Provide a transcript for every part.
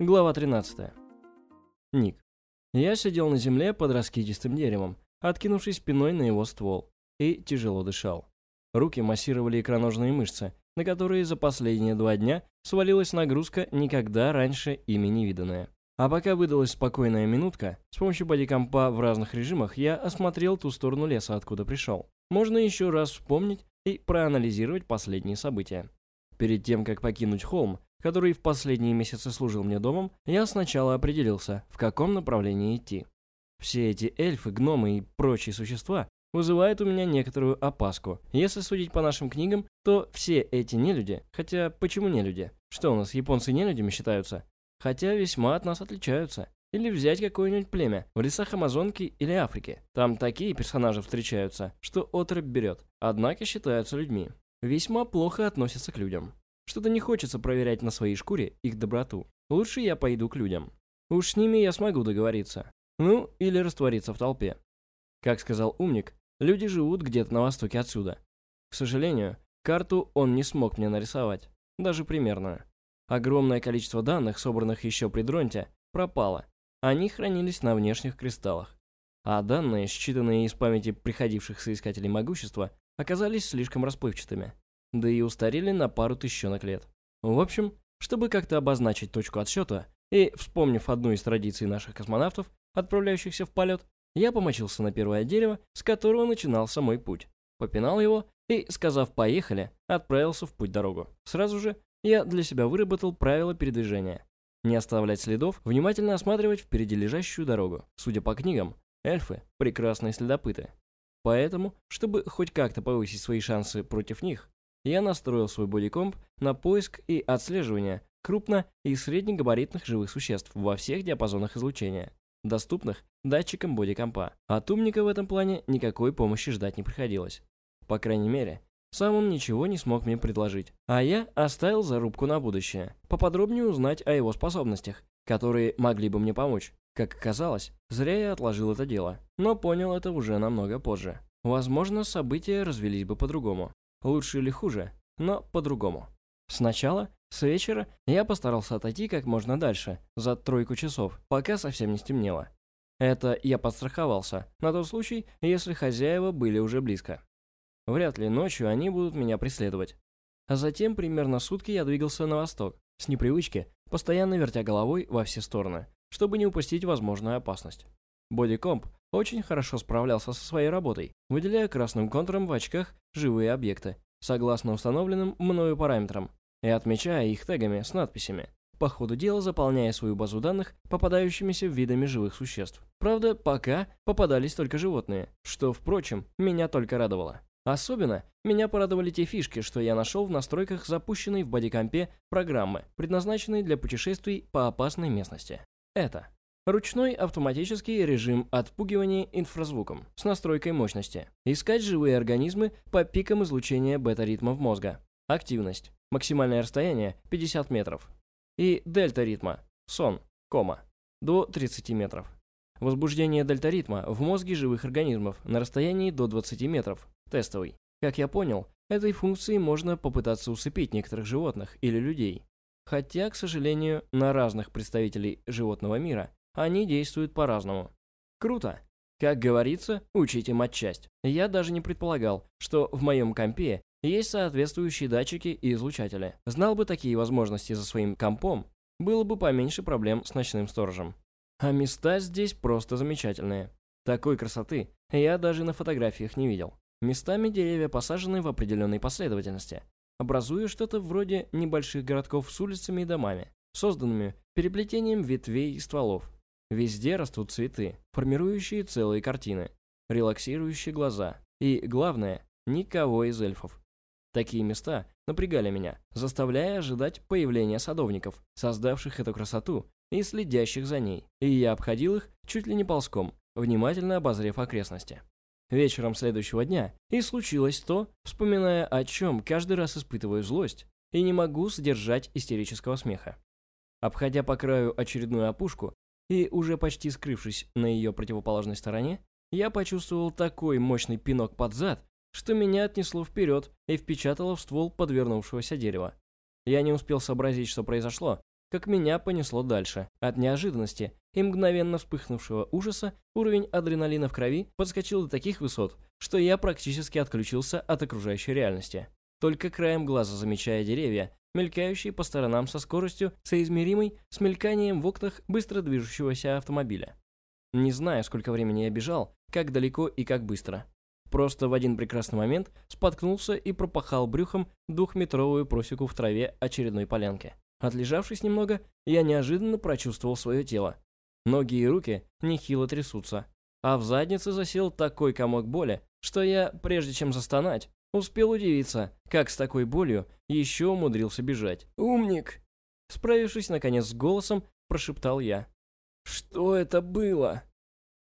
Глава 13. Ник. Я сидел на земле под раскидистым деревом, откинувшись спиной на его ствол, и тяжело дышал. Руки массировали икроножные мышцы, на которые за последние два дня свалилась нагрузка, никогда раньше ими не виданная. А пока выдалась спокойная минутка, с помощью бодикомпа в разных режимах я осмотрел ту сторону леса, откуда пришел. Можно еще раз вспомнить и проанализировать последние события. Перед тем, как покинуть холм, который в последние месяцы служил мне домом, я сначала определился, в каком направлении идти. Все эти эльфы, гномы и прочие существа вызывают у меня некоторую опаску. Если судить по нашим книгам, то все эти нелюди, хотя почему нелюди? Что у нас, японцы нелюдями считаются? Хотя весьма от нас отличаются. Или взять какое-нибудь племя в лесах Амазонки или Африки. Там такие персонажи встречаются, что отрыв берет, однако считаются людьми. Весьма плохо относятся к людям. Что-то не хочется проверять на своей шкуре их доброту. Лучше я пойду к людям. Уж с ними я смогу договориться. Ну, или раствориться в толпе. Как сказал умник, люди живут где-то на востоке отсюда. К сожалению, карту он не смог мне нарисовать. Даже примерную. Огромное количество данных, собранных еще при Дронте, пропало. Они хранились на внешних кристаллах. А данные, считанные из памяти приходивших соискателей могущества, оказались слишком расплывчатыми да и устарели на пару тысячонок лет. В общем, чтобы как-то обозначить точку отсчета, и, вспомнив одну из традиций наших космонавтов, отправляющихся в полет, я помочился на первое дерево, с которого начинался мой путь, попинал его и, сказав «поехали», отправился в путь-дорогу. Сразу же я для себя выработал правила передвижения. Не оставлять следов, внимательно осматривать впереди лежащую дорогу. Судя по книгам, эльфы – прекрасные следопыты. Поэтому, чтобы хоть как-то повысить свои шансы против них, я настроил свой бодикомп на поиск и отслеживание крупно- и среднегабаритных живых существ во всех диапазонах излучения, доступных датчикам бодикомпа. От умника в этом плане никакой помощи ждать не приходилось. По крайней мере, сам он ничего не смог мне предложить. А я оставил зарубку на будущее, поподробнее узнать о его способностях, которые могли бы мне помочь. Как оказалось, зря я отложил это дело, но понял это уже намного позже. Возможно, события развелись бы по-другому. Лучше или хуже, но по-другому. Сначала, с вечера, я постарался отойти как можно дальше, за тройку часов, пока совсем не стемнело. Это я подстраховался, на тот случай, если хозяева были уже близко. Вряд ли ночью они будут меня преследовать. А затем примерно сутки я двигался на восток, с непривычки, постоянно вертя головой во все стороны, чтобы не упустить возможную опасность. Бодикомп очень хорошо справлялся со своей работой, выделяя красным контуром в очках живые объекты, согласно установленным мною параметрам, и отмечая их тегами с надписями, по ходу дела заполняя свою базу данных попадающимися видами живых существ. Правда, пока попадались только животные, что, впрочем, меня только радовало. Особенно меня порадовали те фишки, что я нашел в настройках запущенной в бодикомпе программы, предназначенной для путешествий по опасной местности. Это Ручной автоматический режим отпугивания инфразвуком с настройкой мощности. Искать живые организмы по пикам излучения бета-ритмов мозга. Активность. Максимальное расстояние 50 метров. И дельта ритма. Сон. Кома. До 30 метров. Возбуждение дельта ритма в мозге живых организмов на расстоянии до 20 метров. Тестовый. Как я понял, этой функцией можно попытаться усыпить некоторых животных или людей. Хотя, к сожалению, на разных представителей животного мира они действуют по-разному. Круто. Как говорится, учите матчасть. Я даже не предполагал, что в моем компе есть соответствующие датчики и излучатели. Знал бы такие возможности за своим компом, было бы поменьше проблем с ночным сторожем. А места здесь просто замечательные. Такой красоты я даже на фотографиях не видел. Местами деревья посажены в определенной последовательности, образуя что-то вроде небольших городков с улицами и домами, созданными переплетением ветвей и стволов. Везде растут цветы, формирующие целые картины, релаксирующие глаза. И, главное, никого из эльфов. Такие места напрягали меня, заставляя ожидать появления садовников, создавших эту красоту и следящих за ней. И я обходил их чуть ли не ползком, внимательно обозрев окрестности. Вечером следующего дня и случилось то, вспоминая о чем каждый раз испытываю злость и не могу сдержать истерического смеха. Обходя по краю очередную опушку, и уже почти скрывшись на ее противоположной стороне, я почувствовал такой мощный пинок под зад, что меня отнесло вперед и впечатало в ствол подвернувшегося дерева. Я не успел сообразить, что произошло, как меня понесло дальше. От неожиданности и мгновенно вспыхнувшего ужаса уровень адреналина в крови подскочил до таких высот, что я практически отключился от окружающей реальности. Только краем глаза замечая деревья, мелькающие по сторонам со скоростью, соизмеримой с мельканием в окнах быстро движущегося автомобиля. Не знаю, сколько времени я бежал, как далеко и как быстро. Просто в один прекрасный момент споткнулся и пропахал брюхом двухметровую просеку в траве очередной полянки. Отлежавшись немного, я неожиданно прочувствовал свое тело. Ноги и руки нехило трясутся, а в заднице засел такой комок боли, что я, прежде чем застонать, успел удивиться, как с такой болью еще умудрился бежать. «Умник!» Справившись, наконец, с голосом, прошептал я. «Что это было?»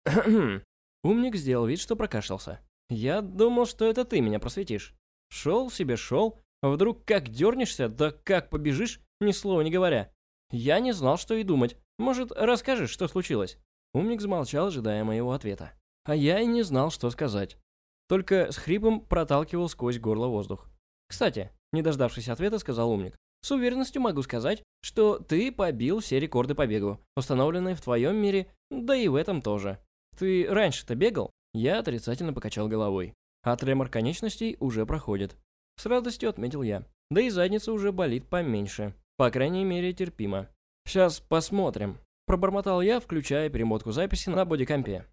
Умник сделал вид, что прокашлялся. «Я думал, что это ты меня просветишь. Шел себе шел, а вдруг как дернешься, да как побежишь, ни слова не говоря. Я не знал, что и думать. Может, расскажешь, что случилось?» Умник замолчал, ожидая моего ответа. А я и не знал, что сказать. Только с хрипом проталкивал сквозь горло воздух. «Кстати», не дождавшись ответа, сказал умник. «С уверенностью могу сказать, что ты побил все рекорды по бегу, установленные в твоем мире, да и в этом тоже. Ты раньше-то бегал?» Я отрицательно покачал головой. А тремор конечностей уже проходит. С радостью отметил я. Да и задница уже болит поменьше. По крайней мере, терпимо. Сейчас посмотрим. Пробормотал я, включая перемотку записи на бодикомпе.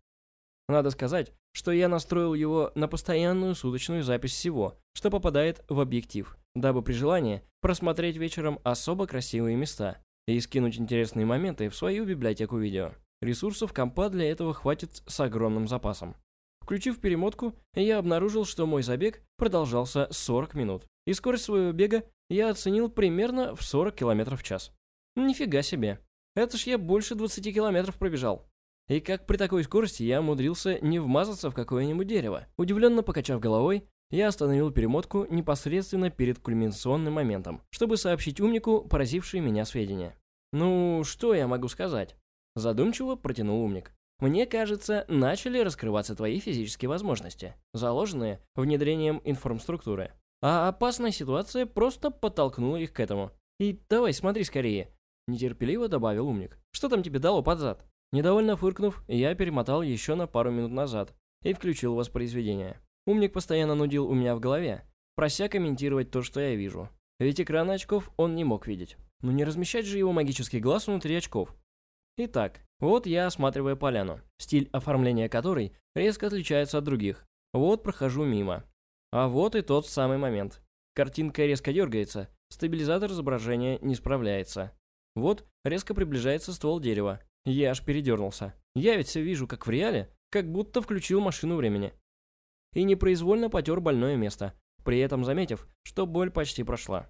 Надо сказать, что я настроил его на постоянную суточную запись всего, что попадает в объектив, дабы при желании просмотреть вечером особо красивые места и скинуть интересные моменты в свою библиотеку видео. Ресурсов компа для этого хватит с огромным запасом. Включив перемотку, я обнаружил, что мой забег продолжался 40 минут, и скорость своего бега я оценил примерно в 40 км в час. Нифига себе. Это ж я больше 20 километров пробежал. И как при такой скорости я умудрился не вмазаться в какое-нибудь дерево. Удивленно покачав головой, я остановил перемотку непосредственно перед кульминационным моментом, чтобы сообщить умнику поразившие меня сведения. «Ну, что я могу сказать?» Задумчиво протянул умник. Мне кажется, начали раскрываться твои физические возможности, заложенные внедрением информструктуры. А опасная ситуация просто подтолкнула их к этому. И давай, смотри скорее. Нетерпеливо добавил умник. Что там тебе дало под зад? Недовольно фыркнув, я перемотал еще на пару минут назад и включил воспроизведение. Умник постоянно нудил у меня в голове, прося комментировать то, что я вижу. Ведь экраны очков он не мог видеть. Но не размещать же его магический глаз внутри очков. Итак, вот я осматриваю поляну, стиль оформления которой резко отличается от других. Вот прохожу мимо. А вот и тот самый момент. Картинка резко дергается, стабилизатор изображения не справляется. Вот резко приближается ствол дерева. Я аж передернулся. Я ведь все вижу, как в реале, как будто включил машину времени. И непроизвольно потер больное место, при этом заметив, что боль почти прошла.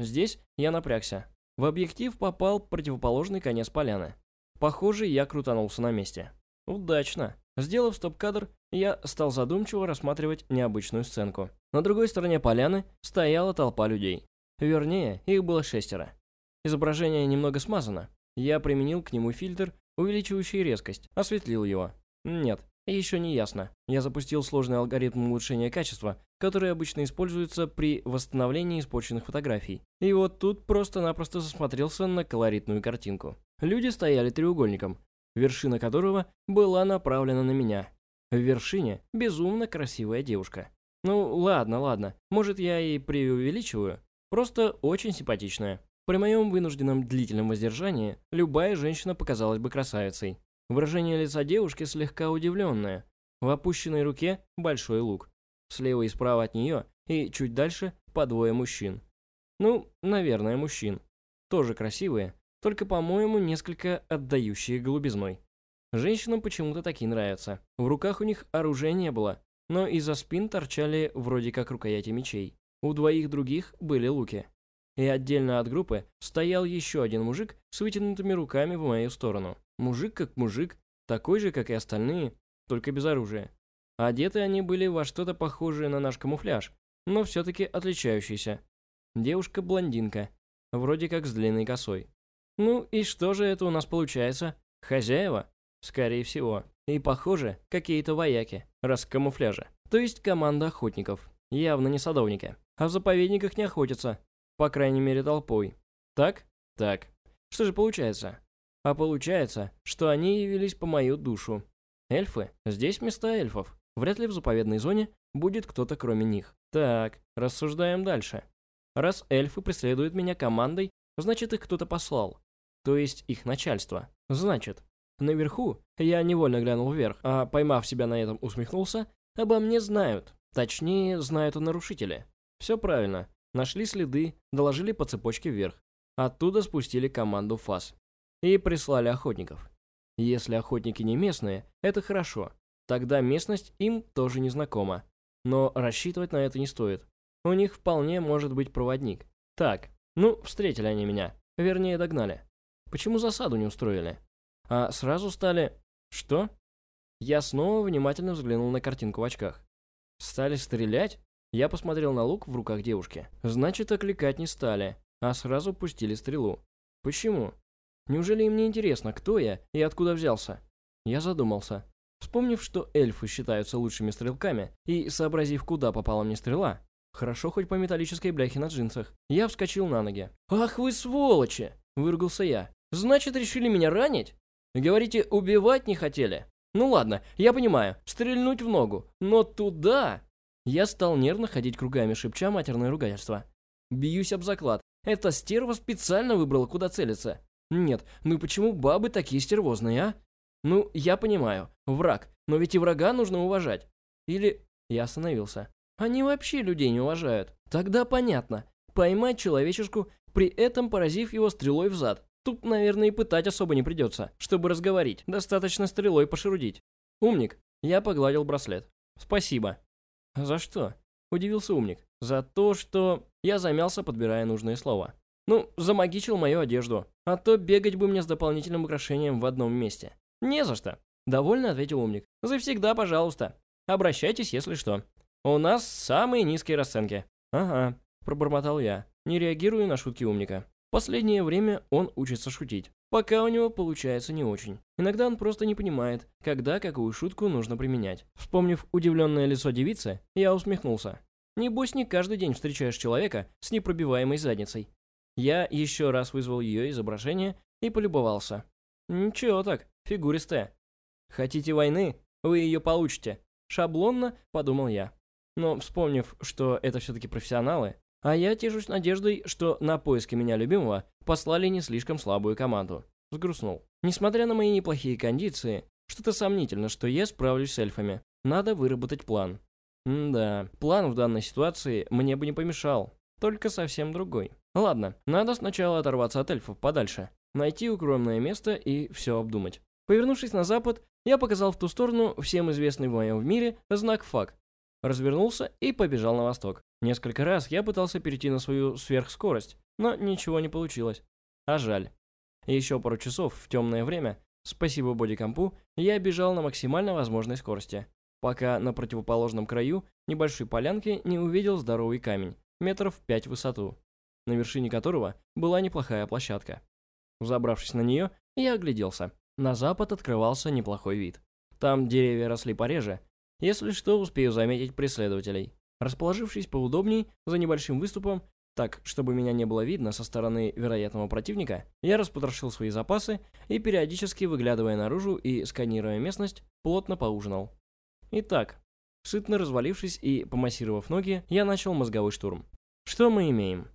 Здесь я напрягся. В объектив попал противоположный конец поляны. Похоже, я крутанулся на месте. Удачно. Сделав стоп-кадр, я стал задумчиво рассматривать необычную сценку. На другой стороне поляны стояла толпа людей. Вернее, их было шестеро. Изображение немного смазано. Я применил к нему фильтр, увеличивающий резкость, осветлил его. Нет, еще не ясно. Я запустил сложный алгоритм улучшения качества, который обычно используется при восстановлении испорченных фотографий. И вот тут просто-напросто засмотрелся на колоритную картинку. Люди стояли треугольником, вершина которого была направлена на меня. В вершине безумно красивая девушка. Ну, ладно, ладно, может я и преувеличиваю, просто очень симпатичная. При моем вынужденном длительном воздержании любая женщина показалась бы красавицей. Выражение лица девушки слегка удивленное. В опущенной руке большой лук. Слева и справа от нее и чуть дальше по двое мужчин. Ну, наверное, мужчин. Тоже красивые, только, по-моему, несколько отдающие голубизной. Женщинам почему-то такие нравятся. В руках у них оружия не было, но из-за спин торчали вроде как рукояти мечей. У двоих других были луки. И отдельно от группы стоял еще один мужик с вытянутыми руками в мою сторону. Мужик как мужик, такой же, как и остальные, только без оружия. Одеты они были во что-то похожее на наш камуфляж, но все-таки отличающийся. Девушка-блондинка, вроде как с длинной косой. Ну и что же это у нас получается? Хозяева? Скорее всего. И похоже, какие-то вояки, раз в камуфляже. То есть команда охотников. Явно не садовники. А в заповедниках не охотятся. По крайней мере толпой. Так? Так. Что же получается? А получается, что они явились по мою душу. Эльфы? Здесь места эльфов. Вряд ли в заповедной зоне будет кто-то кроме них. Так, рассуждаем дальше. Раз эльфы преследуют меня командой, значит их кто-то послал. То есть их начальство. Значит, наверху, я невольно глянул вверх, а поймав себя на этом усмехнулся, обо мне знают. Точнее, знают о нарушителе. Все правильно. Нашли следы, доложили по цепочке вверх. Оттуда спустили команду ФАС. И прислали охотников. Если охотники не местные, это хорошо. Тогда местность им тоже не знакома. Но рассчитывать на это не стоит. У них вполне может быть проводник. Так, ну, встретили они меня. Вернее, догнали. Почему засаду не устроили? А сразу стали... Что? Я снова внимательно взглянул на картинку в очках. Стали стрелять? Я посмотрел на лук в руках девушки. Значит, окликать не стали, а сразу пустили стрелу. Почему? Неужели им не интересно, кто я и откуда взялся? Я задумался. Вспомнив, что эльфы считаются лучшими стрелками, и сообразив, куда попала мне стрела, хорошо хоть по металлической бляхе на джинсах, я вскочил на ноги. «Ах вы сволочи!» – выругался я. «Значит, решили меня ранить? Говорите, убивать не хотели? Ну ладно, я понимаю, стрельнуть в ногу, но туда...» Я стал нервно ходить кругами, шепча матерное ругательство. Бьюсь об заклад. Эта стерва специально выбрала, куда целиться. Нет, ну почему бабы такие стервозные, а? Ну, я понимаю, враг, но ведь и врага нужно уважать. Или... Я остановился. Они вообще людей не уважают. Тогда понятно. Поймать человечешку, при этом поразив его стрелой в зад. Тут, наверное, и пытать особо не придется, чтобы разговорить. Достаточно стрелой пошерудить. Умник. Я погладил браслет. Спасибо. «За что?» – удивился умник. «За то, что...» Я замялся, подбирая нужное слово. «Ну, замагичил мою одежду. А то бегать бы мне с дополнительным украшением в одном месте». «Не за что», – довольно ответил умник. «Завсегда, пожалуйста. Обращайтесь, если что. У нас самые низкие расценки». «Ага», – пробормотал я, не реагируя на шутки умника. Последнее время он учится шутить. Пока у него получается не очень. Иногда он просто не понимает, когда какую шутку нужно применять. Вспомнив удивленное лицо девицы, я усмехнулся. Небось, не каждый день встречаешь человека с непробиваемой задницей. Я еще раз вызвал ее изображение и полюбовался. Ничего так, фигуристая. Хотите войны? Вы ее получите. Шаблонно, подумал я. Но вспомнив, что это все-таки профессионалы, а я тешусь надеждой, что на поиски меня любимого послали не слишком слабую команду. Сгрустнул. Несмотря на мои неплохие кондиции, что-то сомнительно, что я справлюсь с эльфами. Надо выработать план. М да, план в данной ситуации мне бы не помешал. Только совсем другой. Ладно, надо сначала оторваться от эльфов подальше. Найти укромное место и все обдумать. Повернувшись на запад, я показал в ту сторону всем известный в моем мире знак ФАК. Развернулся и побежал на восток. Несколько раз я пытался перейти на свою сверхскорость, но ничего не получилось. А жаль. Еще пару часов в темное время, спасибо бодикомпу, я бежал на максимально возможной скорости, пока на противоположном краю небольшой полянки не увидел здоровый камень, метров пять в высоту, на вершине которого была неплохая площадка. Забравшись на нее, я огляделся. На запад открывался неплохой вид. Там деревья росли пореже. Если что, успею заметить преследователей. Расположившись поудобней за небольшим выступом, так, чтобы меня не было видно со стороны вероятного противника, я распотрошил свои запасы и, периодически выглядывая наружу и сканируя местность, плотно поужинал. Итак, сытно развалившись и помассировав ноги, я начал мозговой штурм. Что мы имеем?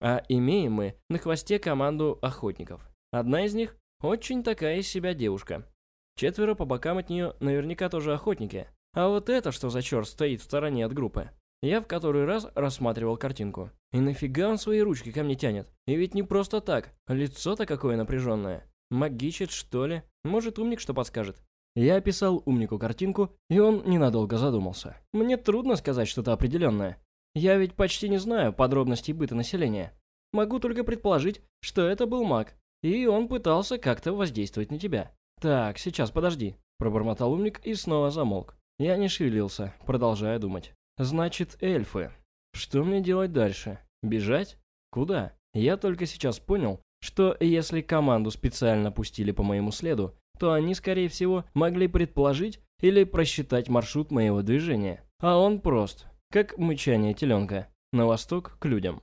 А имеем мы на хвосте команду охотников. Одна из них очень такая из себя девушка. Четверо по бокам от нее наверняка тоже охотники. А вот это что за черт стоит в стороне от группы? Я в который раз рассматривал картинку. И нафига он свои ручки ко мне тянет? И ведь не просто так. Лицо-то какое напряженное. Магичит, что ли? Может, умник что подскажет? Я описал умнику картинку, и он ненадолго задумался. Мне трудно сказать что-то определенное. Я ведь почти не знаю подробностей быта населения. Могу только предположить, что это был маг, и он пытался как-то воздействовать на тебя. Так, сейчас, подожди. Пробормотал умник и снова замолк. Я не шевелился, продолжая думать. Значит, эльфы. Что мне делать дальше? Бежать? Куда? Я только сейчас понял, что если команду специально пустили по моему следу, то они, скорее всего, могли предположить или просчитать маршрут моего движения. А он прост, как мычание теленка, на восток к людям.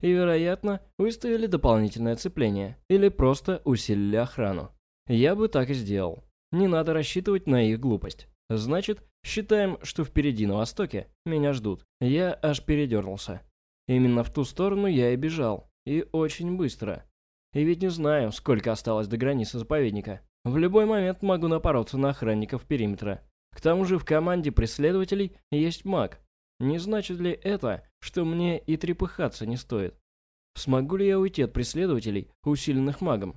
и, вероятно, выставили дополнительное цепление или просто усилили охрану. Я бы так и сделал. Не надо рассчитывать на их глупость. Значит, считаем, что впереди на востоке меня ждут. Я аж передернулся. Именно в ту сторону я и бежал. И очень быстро. И ведь не знаю, сколько осталось до границы заповедника. В любой момент могу напороться на охранников периметра. К тому же в команде преследователей есть маг. Не значит ли это, что мне и трепыхаться не стоит? Смогу ли я уйти от преследователей, усиленных магом?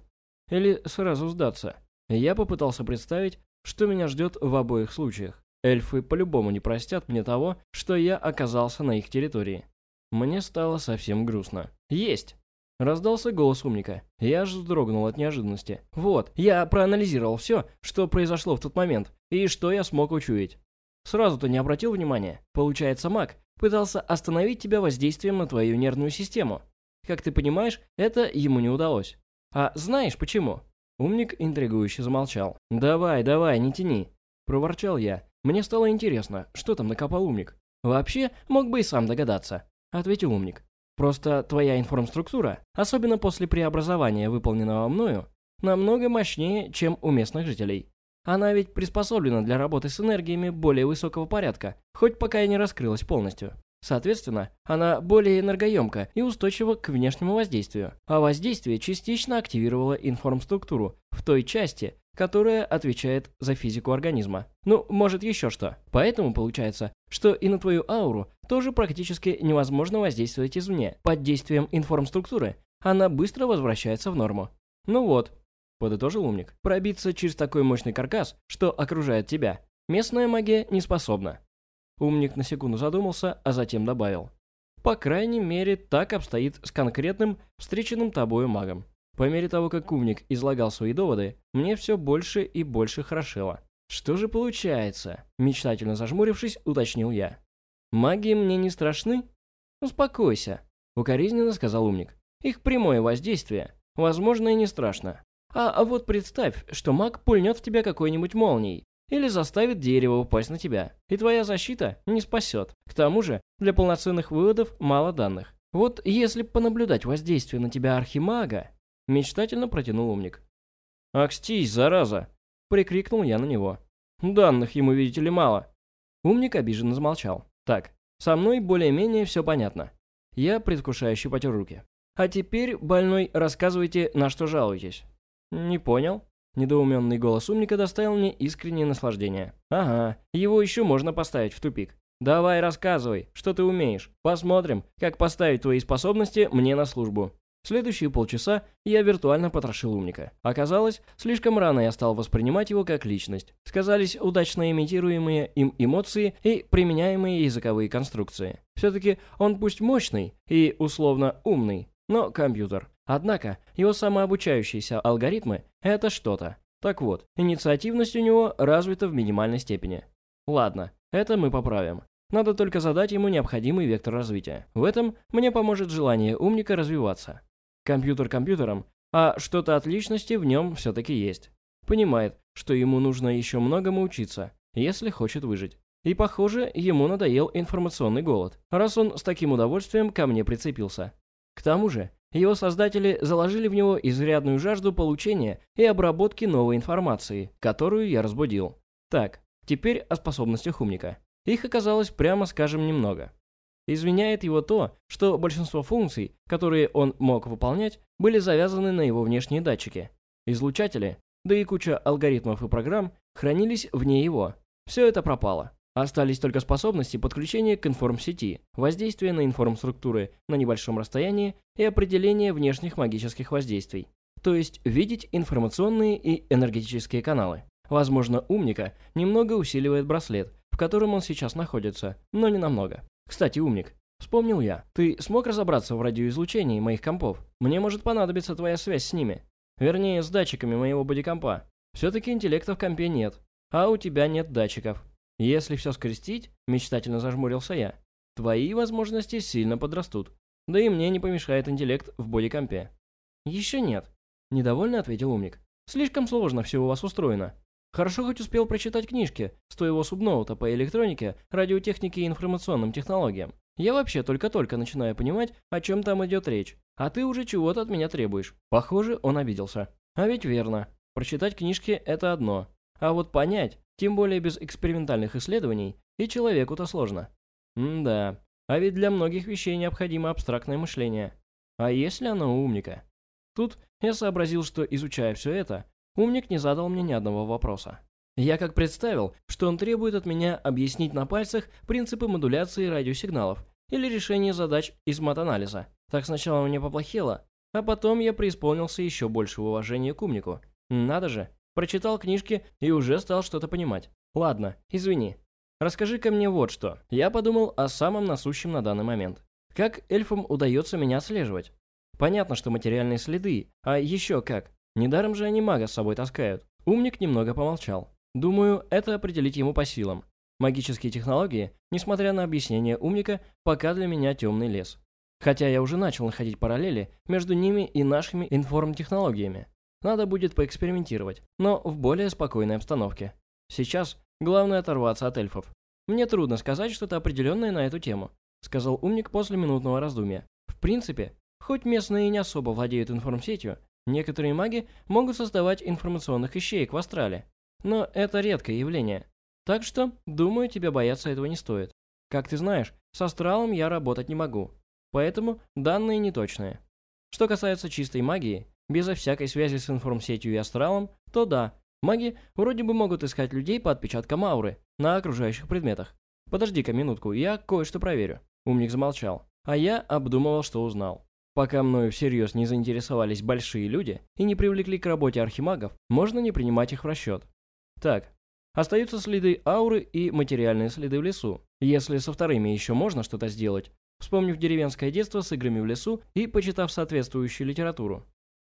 Или сразу сдаться? Я попытался представить, что меня ждет в обоих случаях. Эльфы по-любому не простят мне того, что я оказался на их территории. Мне стало совсем грустно. «Есть!» Раздался голос умника. Я аж вздрогнул от неожиданности. «Вот, я проанализировал все, что произошло в тот момент, и что я смог учуять. Сразу-то не обратил внимания. Получается, маг пытался остановить тебя воздействием на твою нервную систему. Как ты понимаешь, это ему не удалось. А знаешь почему?» Умник интригующе замолчал. «Давай, давай, не тяни!» Проворчал я. Мне стало интересно, что там накопал умник. «Вообще, мог бы и сам догадаться», — ответил умник. Просто твоя информструктура, особенно после преобразования, выполненного мною, намного мощнее, чем у местных жителей. Она ведь приспособлена для работы с энергиями более высокого порядка, хоть пока и не раскрылась полностью. Соответственно, она более энергоемка и устойчива к внешнему воздействию, а воздействие частично активировало информструктуру в той части, которая отвечает за физику организма. Ну, может еще что. Поэтому получается, что и на твою ауру тоже практически невозможно воздействовать извне. Под действием информструктуры она быстро возвращается в норму. Ну вот, подытожил умник, пробиться через такой мощный каркас, что окружает тебя, местная магия не способна. Умник на секунду задумался, а затем добавил. По крайней мере, так обстоит с конкретным встреченным тобою магом. По мере того, как умник излагал свои доводы, мне все больше и больше хорошело. Что же получается? Мечтательно зажмурившись, уточнил я. Маги мне не страшны? Успокойся, укоризненно сказал умник. Их прямое воздействие, возможно, и не страшно. А, а вот представь, что маг пульнет в тебя какой-нибудь молнией, или заставит дерево упасть на тебя, и твоя защита не спасет. К тому же, для полноценных выводов мало данных. Вот если понаблюдать воздействие на тебя архимага, мечтательно протянул умник. «Акстись, зараза!» — прикрикнул я на него. «Данных ему, видите ли, мало». Умник обиженно замолчал. «Так, со мной более-менее все понятно». Я предвкушающе потер руки. «А теперь, больной, рассказывайте, на что жалуетесь». «Не понял», Недоуменный голос умника доставил мне искреннее наслаждение. Ага, его еще можно поставить в тупик. Давай рассказывай, что ты умеешь. Посмотрим, как поставить твои способности мне на службу. Следующие полчаса я виртуально потрошил умника. Оказалось, слишком рано я стал воспринимать его как личность. Сказались удачно имитируемые им эмоции и применяемые языковые конструкции. Все-таки он пусть мощный и условно умный, но компьютер. Однако, его самообучающиеся алгоритмы – это что-то. Так вот, инициативность у него развита в минимальной степени. Ладно, это мы поправим. Надо только задать ему необходимый вектор развития. В этом мне поможет желание умника развиваться. Компьютер компьютером, а что-то от личности в нем все-таки есть. Понимает, что ему нужно еще многому учиться, если хочет выжить. И похоже, ему надоел информационный голод, раз он с таким удовольствием ко мне прицепился. К тому же, его создатели заложили в него изрядную жажду получения и обработки новой информации, которую я разбудил. Так, теперь о способностях умника. Их оказалось, прямо скажем, немного. Изменяет его то, что большинство функций, которые он мог выполнять, были завязаны на его внешние датчики. Излучатели, да и куча алгоритмов и программ, хранились вне его. Все это пропало. Остались только способности подключения к информсети, воздействия на информструктуры на небольшом расстоянии и определение внешних магических воздействий. То есть видеть информационные и энергетические каналы. Возможно, умника немного усиливает браслет, в котором он сейчас находится, но не намного. Кстати, умник, вспомнил я, ты смог разобраться в радиоизлучении моих компов? Мне может понадобиться твоя связь с ними. Вернее, с датчиками моего бодикомпа. Все-таки интеллекта в компе нет, а у тебя нет датчиков. Если все скрестить, мечтательно зажмурился я, твои возможности сильно подрастут. Да и мне не помешает интеллект в бодикомпе. Еще нет, недовольно ответил умник. Слишком сложно все у вас устроено. Хорошо хоть успел прочитать книжки с твоего субноута по электронике, радиотехнике и информационным технологиям. Я вообще только-только начинаю понимать, о чем там идет речь, а ты уже чего-то от меня требуешь. Похоже, он обиделся. А ведь верно. Прочитать книжки – это одно. А вот понять, тем более без экспериментальных исследований, и человеку-то сложно. М-да. А ведь для многих вещей необходимо абстрактное мышление. А если оно умника? Тут я сообразил, что, изучая все это, умник не задал мне ни одного вопроса. Я как представил, что он требует от меня объяснить на пальцах принципы модуляции радиосигналов или решение задач из матанализа. Так сначала мне поплохело, а потом я преисполнился еще большего уважения к умнику. Надо же, прочитал книжки и уже стал что-то понимать. Ладно, извини. Расскажи-ка мне вот что. Я подумал о самом насущем на данный момент. Как эльфам удается меня отслеживать? Понятно, что материальные следы, а еще как. Недаром же они мага с собой таскают. Умник немного помолчал. Думаю, это определить ему по силам. Магические технологии, несмотря на объяснение умника, пока для меня темный лес. Хотя я уже начал находить параллели между ними и нашими информтехнологиями. Надо будет поэкспериментировать, но в более спокойной обстановке. Сейчас главное оторваться от эльфов. Мне трудно сказать что-то определенное на эту тему, сказал умник после минутного раздумья. В принципе, хоть местные и не особо владеют информсетью, некоторые маги могут создавать информационных ищеек в астрале, но это редкое явление. Так что, думаю, тебе бояться этого не стоит. Как ты знаешь, с астралом я работать не могу. Поэтому данные неточные. Что касается чистой магии, безо всякой связи с информсетью и астралом, то да, маги вроде бы могут искать людей по отпечаткам ауры на окружающих предметах. Подожди-ка минутку, я кое-что проверю. Умник замолчал, а я обдумывал, что узнал. Пока мною всерьез не заинтересовались большие люди и не привлекли к работе архимагов, можно не принимать их в расчет. Так, остаются следы ауры и материальные следы в лесу. Если со вторыми еще можно что-то сделать, вспомнив деревенское детство с играми в лесу и почитав соответствующую литературу,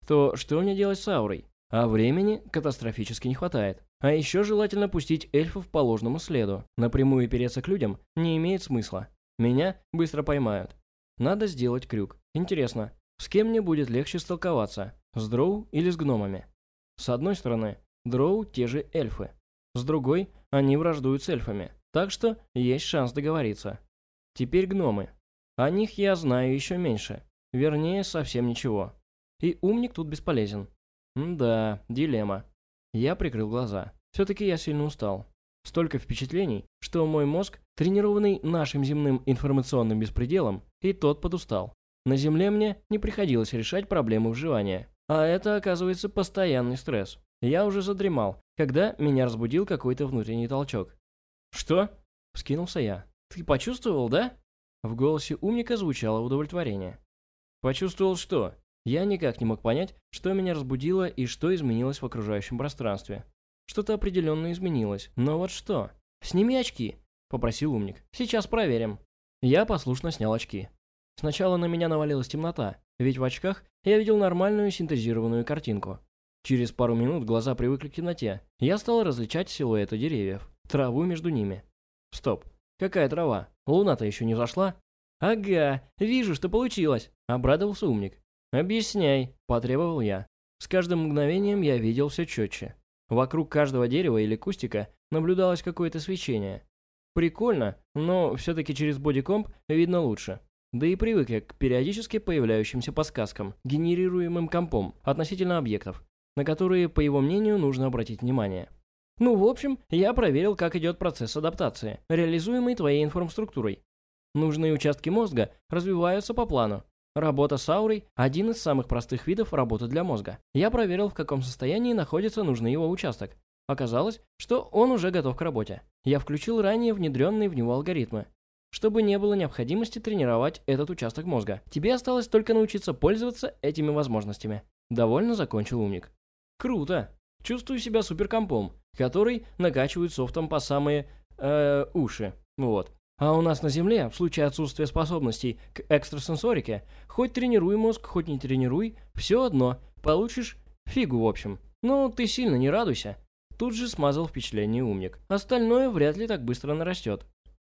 то что мне делать с аурой? А времени катастрофически не хватает. А еще желательно пустить эльфов по ложному следу. Напрямую переться к людям не имеет смысла. Меня быстро поймают. Надо сделать крюк. Интересно, с кем мне будет легче столковаться? С дроу или с гномами? С одной стороны, Дроу те же эльфы. С другой, они враждуют с эльфами. Так что есть шанс договориться. Теперь гномы. О них я знаю еще меньше. Вернее, совсем ничего. И умник тут бесполезен. Да, дилемма. Я прикрыл глаза. Все-таки я сильно устал. Столько впечатлений, что мой мозг, тренированный нашим земным информационным беспределом, и тот подустал. На Земле мне не приходилось решать проблемы вживания. А это, оказывается, постоянный стресс. Я уже задремал, когда меня разбудил какой-то внутренний толчок. «Что?» – вскинулся я. «Ты почувствовал, да?» В голосе умника звучало удовлетворение. «Почувствовал что?» Я никак не мог понять, что меня разбудило и что изменилось в окружающем пространстве. Что-то определенно изменилось, но вот что? «Сними очки», – попросил умник. «Сейчас проверим». Я послушно снял очки. Сначала на меня навалилась темнота, ведь в очках я видел нормальную синтезированную картинку. Через пару минут глаза привыкли к темноте. Я стал различать силуэты деревьев, траву между ними. Стоп, какая трава? Луна-то еще не зашла? Ага, вижу, что получилось, обрадовался умник. Объясняй, потребовал я. С каждым мгновением я видел все четче. Вокруг каждого дерева или кустика наблюдалось какое-то свечение. Прикольно, но все-таки через бодикомп видно лучше. Да и привык я к периодически появляющимся подсказкам, генерируемым компом относительно объектов на которые, по его мнению, нужно обратить внимание. Ну, в общем, я проверил, как идет процесс адаптации, реализуемый твоей информструктурой. Нужные участки мозга развиваются по плану. Работа с аурой – один из самых простых видов работы для мозга. Я проверил, в каком состоянии находится нужный его участок. Оказалось, что он уже готов к работе. Я включил ранее внедренные в него алгоритмы, чтобы не было необходимости тренировать этот участок мозга. Тебе осталось только научиться пользоваться этими возможностями. Довольно закончил умник. Круто. Чувствую себя суперкомпом, который накачивает софтом по самые э, уши. Вот. А у нас на Земле, в случае отсутствия способностей к экстрасенсорике, хоть тренируй мозг, хоть не тренируй, все одно, получишь фигу в общем. Ну, ты сильно не радуйся. Тут же смазал впечатление умник. Остальное вряд ли так быстро нарастет.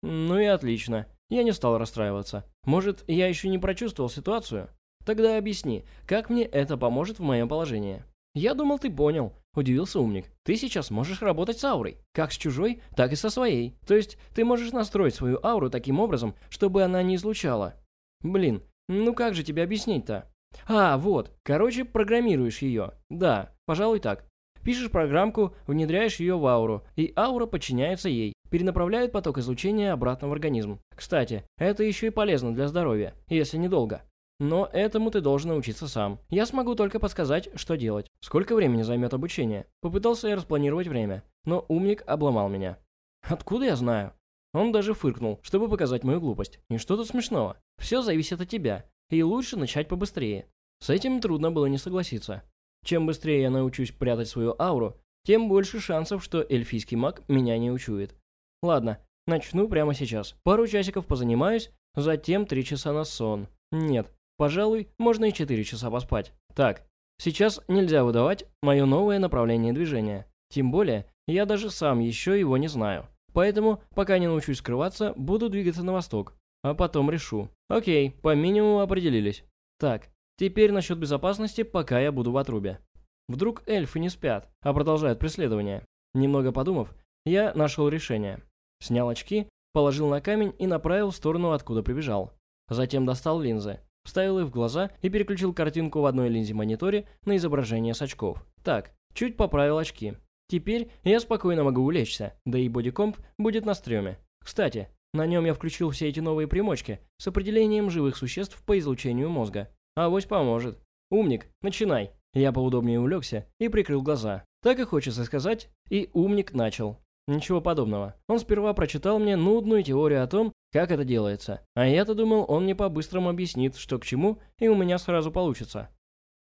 Ну и отлично. Я не стал расстраиваться. Может, я еще не прочувствовал ситуацию? Тогда объясни, как мне это поможет в моем положении? «Я думал, ты понял», – удивился умник. «Ты сейчас можешь работать с аурой, как с чужой, так и со своей. То есть ты можешь настроить свою ауру таким образом, чтобы она не излучала. Блин, ну как же тебе объяснить-то? А, вот, короче, программируешь ее. Да, пожалуй так. Пишешь программку, внедряешь ее в ауру, и аура подчиняется ей, перенаправляет поток излучения обратно в организм. Кстати, это еще и полезно для здоровья, если недолго. Но этому ты должен научиться сам. Я смогу только подсказать, что делать. Сколько времени займет обучение? Попытался я распланировать время, но умник обломал меня. Откуда я знаю? Он даже фыркнул, чтобы показать мою глупость. И что тут смешного? Все зависит от тебя, и лучше начать побыстрее. С этим трудно было не согласиться. Чем быстрее я научусь прятать свою ауру, тем больше шансов, что эльфийский маг меня не учует. Ладно, начну прямо сейчас. Пару часиков позанимаюсь, затем три часа на сон. Нет, Пожалуй, можно и 4 часа поспать. Так, сейчас нельзя выдавать мое новое направление движения. Тем более, я даже сам еще его не знаю. Поэтому, пока не научусь скрываться, буду двигаться на восток. А потом решу. Окей, по минимуму определились. Так, теперь насчет безопасности, пока я буду в отрубе. Вдруг эльфы не спят, а продолжают преследование. Немного подумав, я нашел решение. Снял очки, положил на камень и направил в сторону, откуда прибежал. Затем достал линзы. Вставил их в глаза и переключил картинку в одной линзе мониторе на изображение с очков. Так, чуть поправил очки. Теперь я спокойно могу улечься, да и бодикомп будет на стреме. Кстати, на нем я включил все эти новые примочки с определением живых существ по излучению мозга. Авось поможет. Умник, начинай. Я поудобнее улегся и прикрыл глаза. Так и хочется сказать, и умник начал. Ничего подобного. Он сперва прочитал мне нудную теорию о том, как это делается. А я-то думал, он мне по-быстрому объяснит, что к чему, и у меня сразу получится.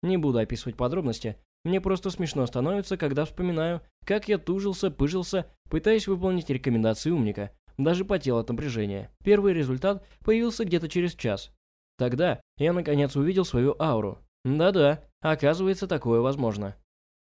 Не буду описывать подробности. Мне просто смешно становится, когда вспоминаю, как я тужился, пыжился, пытаясь выполнить рекомендации умника. Даже потел от напряжения. Первый результат появился где-то через час. Тогда я наконец увидел свою ауру. Да-да, оказывается, такое возможно.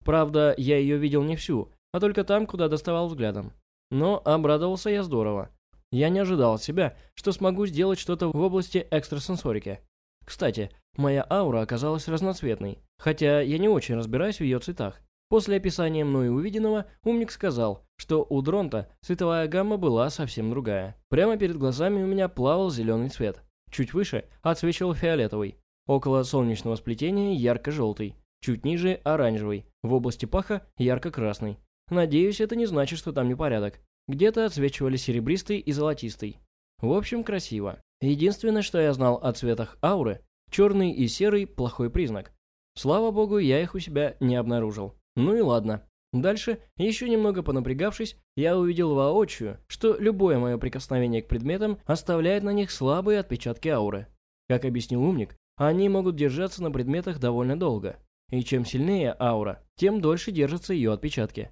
Правда, я ее видел не всю, а только там, куда доставал взглядом. Но обрадовался я здорово. Я не ожидал от себя, что смогу сделать что-то в области экстрасенсорики. Кстати, моя аура оказалась разноцветной, хотя я не очень разбираюсь в ее цветах. После описания мною увиденного, умник сказал, что у Дронта цветовая гамма была совсем другая. Прямо перед глазами у меня плавал зеленый цвет. Чуть выше отсвечивал фиолетовый. Около солнечного сплетения ярко-желтый. Чуть ниже оранжевый. В области паха ярко-красный. Надеюсь, это не значит, что там непорядок. Где-то отсвечивали серебристый и золотистый. В общем, красиво. Единственное, что я знал о цветах ауры, черный и серый – плохой признак. Слава богу, я их у себя не обнаружил. Ну и ладно. Дальше, еще немного понапрягавшись, я увидел воочию, что любое мое прикосновение к предметам оставляет на них слабые отпечатки ауры. Как объяснил умник, они могут держаться на предметах довольно долго. И чем сильнее аура, тем дольше держатся ее отпечатки.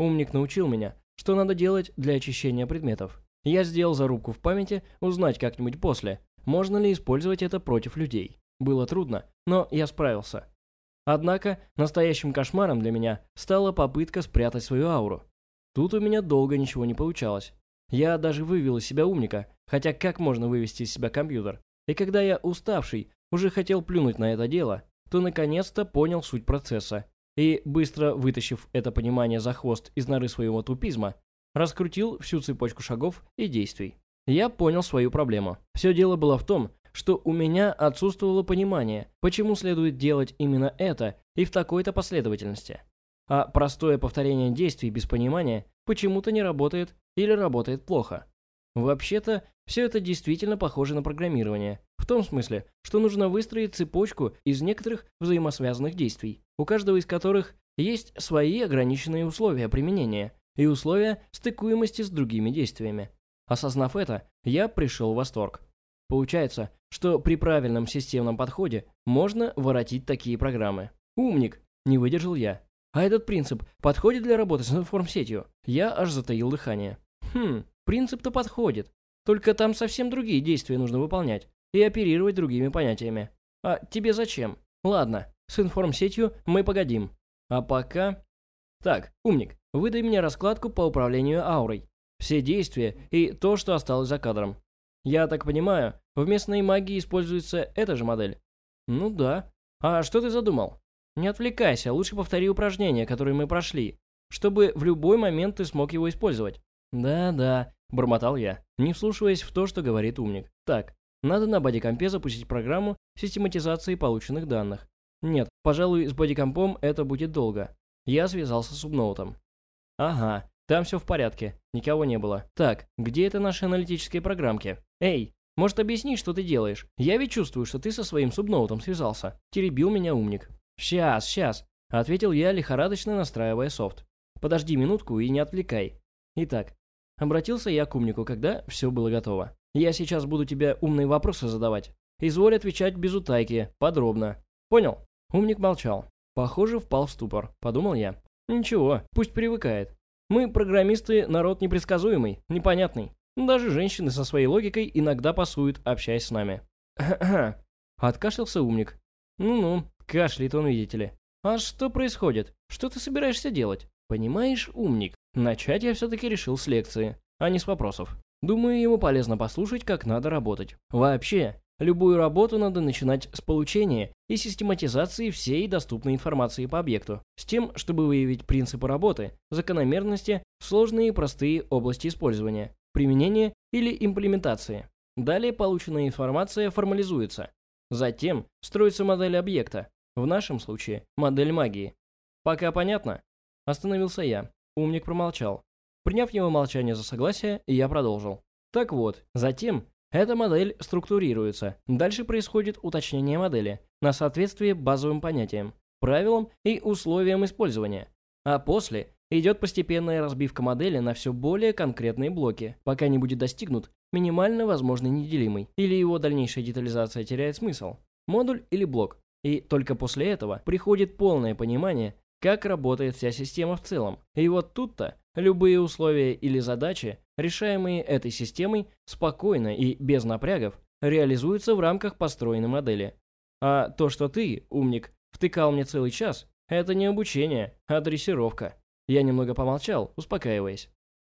Умник научил меня, что надо делать для очищения предметов. Я сделал зарубку в памяти, узнать как-нибудь после, можно ли использовать это против людей. Было трудно, но я справился. Однако, настоящим кошмаром для меня стала попытка спрятать свою ауру. Тут у меня долго ничего не получалось. Я даже вывел из себя умника, хотя как можно вывести из себя компьютер? И когда я, уставший, уже хотел плюнуть на это дело, то наконец-то понял суть процесса и, быстро вытащив это понимание за хвост из норы своего тупизма, раскрутил всю цепочку шагов и действий. Я понял свою проблему. Все дело было в том, что у меня отсутствовало понимание, почему следует делать именно это и в такой-то последовательности. А простое повторение действий без понимания почему-то не работает или работает плохо. Вообще-то, все это действительно похоже на программирование, в том смысле, что нужно выстроить цепочку из некоторых взаимосвязанных действий, у каждого из которых есть свои ограниченные условия применения и условия стыкуемости с другими действиями. Осознав это, я пришел в восторг. Получается, что при правильном системном подходе можно воротить такие программы. Умник, не выдержал я. А этот принцип подходит для работы с информсетью? Я аж затаил дыхание. Хм, принцип-то подходит. Только там совсем другие действия нужно выполнять и оперировать другими понятиями. А тебе зачем? Ладно, с информсетью мы погодим. А пока... Так, умник, выдай мне раскладку по управлению аурой. Все действия и то, что осталось за кадром. Я так понимаю, в местной магии используется эта же модель? Ну да. А что ты задумал? Не отвлекайся, лучше повтори упражнения, которые мы прошли, чтобы в любой момент ты смог его использовать. Да-да, бормотал я, не вслушиваясь в то, что говорит умник. Так, надо на бодикомпе запустить программу систематизации полученных данных. Нет, пожалуй, с бодикомпом это будет долго. Я связался с Убноутом. Ага, там все в порядке, никого не было. Так, где это наши аналитические программки? Эй, может объяснить, что ты делаешь? Я ведь чувствую, что ты со своим субноутом связался. Теребил меня умник. Сейчас, сейчас, ответил я, лихорадочно настраивая софт. Подожди минутку и не отвлекай. Итак, обратился я к умнику, когда все было готово. Я сейчас буду тебе умные вопросы задавать. Изволь отвечать без утайки, подробно. Понял? Умник молчал. Похоже, впал в ступор, подумал я. Ничего, пусть привыкает. Мы, программисты, народ непредсказуемый, непонятный. Даже женщины со своей логикой иногда пасуют, общаясь с нами. Откашлялся умник. Ну-ну, кашляет он, видите ли. А что происходит? Что ты собираешься делать? Понимаешь, умник, начать я все-таки решил с лекции, а не с вопросов. Думаю, ему полезно послушать, как надо работать. Вообще, любую работу надо начинать с получения и систематизации всей доступной информации по объекту, с тем, чтобы выявить принципы работы, закономерности, сложные и простые области использования, применения или имплементации. Далее полученная информация формализуется. Затем строится модель объекта, в нашем случае модель магии. Пока понятно? Остановился я. Умник промолчал. Приняв его молчание за согласие, я продолжил. Так вот, затем эта модель структурируется. Дальше происходит уточнение модели на соответствие базовым понятиям, правилам и условиям использования. А после идет постепенная разбивка модели на все более конкретные блоки, пока не будет достигнут минимально возможный неделимый, или его дальнейшая детализация теряет смысл, модуль или блок. И только после этого приходит полное понимание, как работает вся система в целом. И вот тут-то любые условия или задачи, решаемые этой системой, спокойно и без напрягов, реализуются в рамках построенной модели. А то, что ты, умник, втыкал мне целый час, это не обучение, а дрессировка. Я немного помолчал, успокаиваясь.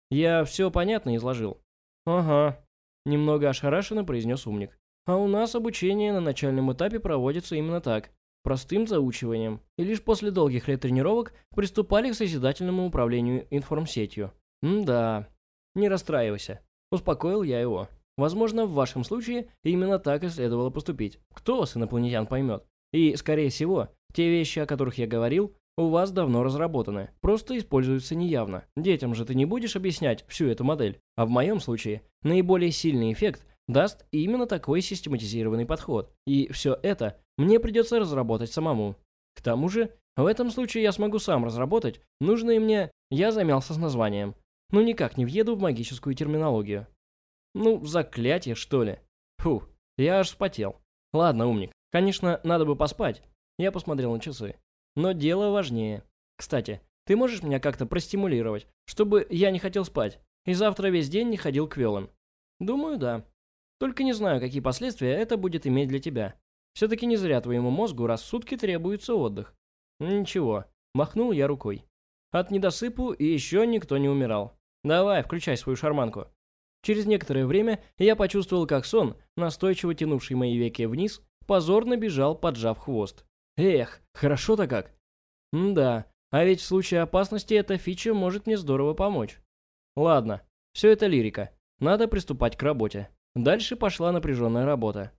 Я все понятно изложил. Ага. Немного ошарашенно произнес умник. А у нас обучение на начальном этапе проводится именно так. Простым заучиванием. И лишь после долгих лет тренировок приступали к созидательному управлению информсетью. М-да. Не расстраивайся. Успокоил я его. Возможно, в вашем случае именно так и следовало поступить. Кто с инопланетян поймет? И, скорее всего, те вещи, о которых я говорил, у вас давно разработаны, просто используются неявно. Детям же ты не будешь объяснять всю эту модель. А в моем случае, наиболее сильный эффект даст именно такой систематизированный подход. И все это мне придется разработать самому. К тому же, в этом случае я смогу сам разработать нужные мне... Я замялся с названием. Ну никак не въеду в магическую терминологию. Ну, заклятие, что ли. Фу, я аж вспотел. Ладно, умник. Конечно, надо бы поспать. Я посмотрел на часы. Но дело важнее. Кстати, ты можешь меня как-то простимулировать, чтобы я не хотел спать, и завтра весь день не ходил к велам? Думаю, да. Только не знаю, какие последствия это будет иметь для тебя. Все-таки не зря твоему мозгу раз в сутки требуется отдых. Ничего, махнул я рукой. От недосыпу и еще никто не умирал. Давай, включай свою шарманку. Через некоторое время я почувствовал, как сон, настойчиво тянувший мои веки вниз, позорно бежал, поджав хвост. Эх, хорошо-то как. М да, а ведь в случае опасности эта фича может мне здорово помочь. Ладно, все это лирика. Надо приступать к работе. Дальше пошла напряженная работа.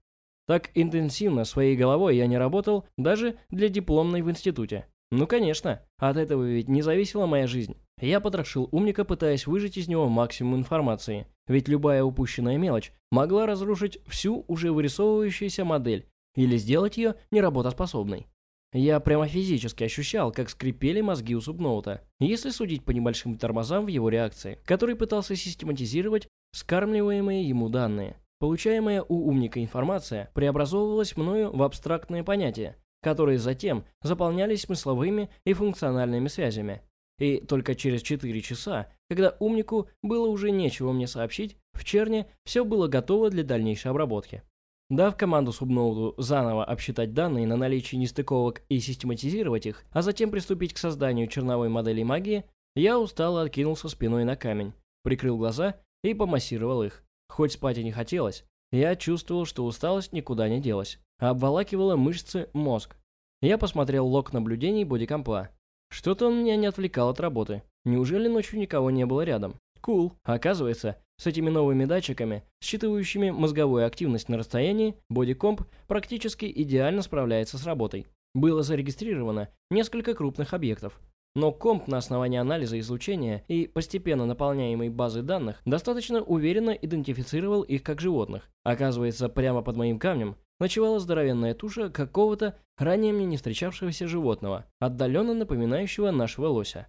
Так интенсивно своей головой я не работал даже для дипломной в институте. Ну конечно, от этого ведь не зависела моя жизнь. Я потрошил умника, пытаясь выжать из него максимум информации. Ведь любая упущенная мелочь могла разрушить всю уже вырисовывающуюся модель или сделать ее неработоспособной. Я прямо физически ощущал, как скрипели мозги у субноута, если судить по небольшим тормозам в его реакции, который пытался систематизировать скармливаемые ему данные. Получаемая у умника информация преобразовывалась мною в абстрактные понятия, которые затем заполнялись смысловыми и функциональными связями. И только через 4 часа, когда умнику было уже нечего мне сообщить, в черне все было готово для дальнейшей обработки. Дав команду субноуду заново обсчитать данные на наличие нестыковок и систематизировать их, а затем приступить к созданию черновой модели магии, я устало откинулся спиной на камень, прикрыл глаза и помассировал их. Хоть спать и не хотелось, я чувствовал, что усталость никуда не делась, а обволакивала мышцы мозг. Я посмотрел лог наблюдений бодикомпа. Что-то он меня не отвлекал от работы. Неужели ночью никого не было рядом? Кул. Cool. Оказывается, с этими новыми датчиками, считывающими мозговую активность на расстоянии, бодикомп практически идеально справляется с работой. Было зарегистрировано несколько крупных объектов, но комп на основании анализа излучения и постепенно наполняемой базы данных достаточно уверенно идентифицировал их как животных. Оказывается, прямо под моим камнем ночевала здоровенная туша какого-то ранее мне не встречавшегося животного, отдаленно напоминающего нашего лося.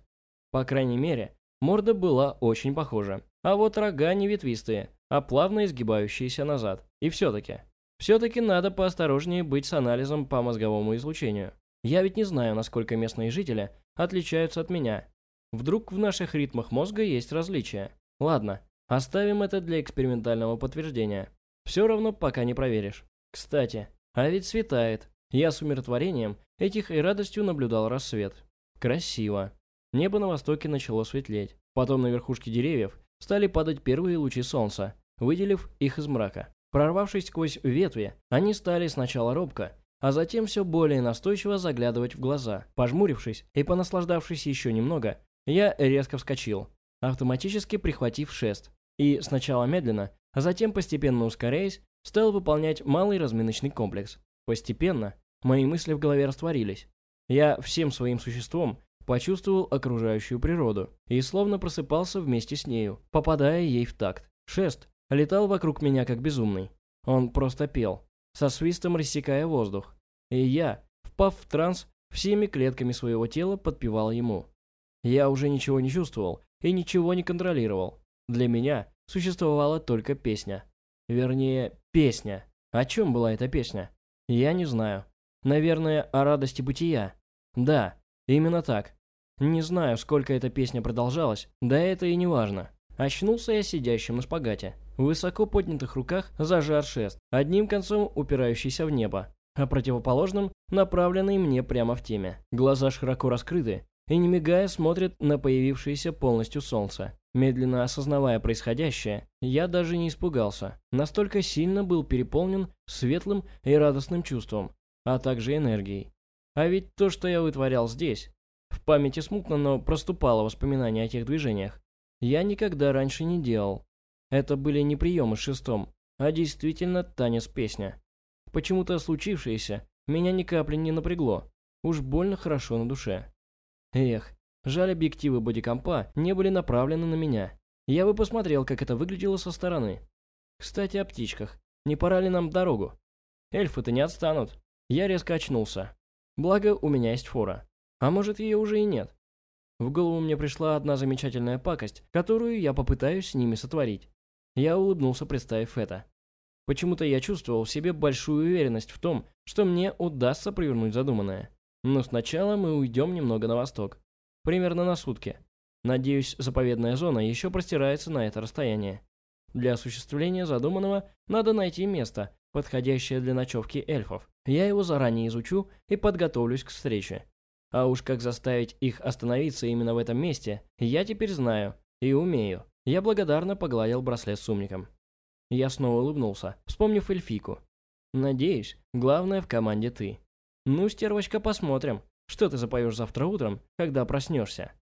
По крайней мере, морда была очень похожа. А вот рога не ветвистые, а плавно изгибающиеся назад. И все-таки. Все-таки надо поосторожнее быть с анализом по мозговому излучению. Я ведь не знаю, насколько местные жители отличаются от меня. Вдруг в наших ритмах мозга есть различия. Ладно, оставим это для экспериментального подтверждения. Все равно пока не проверишь. Кстати, а ведь светает. Я с умиротворением этих и радостью наблюдал рассвет. Красиво. Небо на востоке начало светлеть. Потом на верхушке деревьев стали падать первые лучи солнца, выделив их из мрака. Прорвавшись сквозь ветви, они стали сначала робко, а затем все более настойчиво заглядывать в глаза. Пожмурившись и понаслаждавшись еще немного, я резко вскочил, автоматически прихватив шест, и сначала медленно, а затем постепенно ускоряясь, стал выполнять малый разминочный комплекс. Постепенно мои мысли в голове растворились. Я всем своим существом почувствовал окружающую природу и словно просыпался вместе с нею, попадая ей в такт. Шест летал вокруг меня как безумный. Он просто пел, со свистом рассекая воздух. И я, впав в транс, всеми клетками своего тела подпевал ему. Я уже ничего не чувствовал и ничего не контролировал. Для меня существовала только песня. Вернее, песня. О чем была эта песня? Я не знаю. Наверное, о радости бытия. Да, именно так. Не знаю, сколько эта песня продолжалась, да это и не важно. Очнулся я сидящим на шпагате. В высоко поднятых руках зажар шест, одним концом упирающийся в небо, а противоположным направленный мне прямо в теме. Глаза широко раскрыты и не мигая смотрят на появившееся полностью солнце. Медленно осознавая происходящее, я даже не испугался. Настолько сильно был переполнен светлым и радостным чувством, а также энергией. А ведь то, что я вытворял здесь, в памяти смутно, но проступало воспоминание о тех движениях, я никогда раньше не делал. Это были не приемы с шестом, а действительно танец-песня. Почему-то случившееся меня ни капли не напрягло. Уж больно хорошо на душе. Эх, жаль объективы бодикомпа не были направлены на меня. Я бы посмотрел, как это выглядело со стороны. Кстати, о птичках. Не пора ли нам дорогу? Эльфы-то не отстанут. Я резко очнулся. Благо, у меня есть фора. А может, ее уже и нет. В голову мне пришла одна замечательная пакость, которую я попытаюсь с ними сотворить. Я улыбнулся, представив это. Почему-то я чувствовал в себе большую уверенность в том, что мне удастся провернуть задуманное. Но сначала мы уйдем немного на восток. Примерно на сутки. Надеюсь, заповедная зона еще простирается на это расстояние. Для осуществления задуманного надо найти место, подходящее для ночевки эльфов. Я его заранее изучу и подготовлюсь к встрече. А уж как заставить их остановиться именно в этом месте, я теперь знаю и умею. Я благодарно погладил браслет с умником. Я снова улыбнулся, вспомнив эльфику. Надеюсь, главное в команде ты. Ну, стервочка, посмотрим, что ты запоешь завтра утром, когда проснешься.